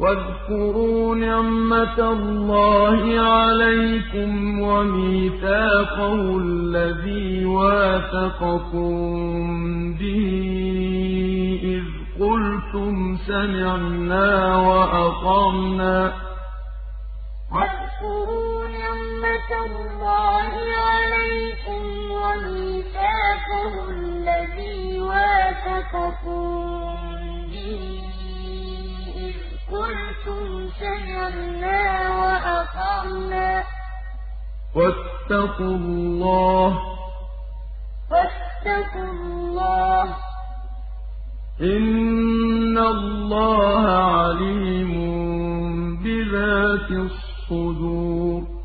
وَاذْكُرُوا نِعْمَةَ اللَّهِ عَلَيْكُمْ وَمِيثَاقَهُ الَّذِي وَاثَقَكُم بِهِ إِذْ قُلْتُمْ سَمِعْنَا وَأَطَعْنَا ۖ. وَاذْكُرُوا نِعْمَةَ اللَّهِ عَلَيْكُمْ وَمِيثَاقَهُ الَّذِي وَاثَقَكُم واتقوا الله. واتقوا الله. إن الله عليم بذات الصدور.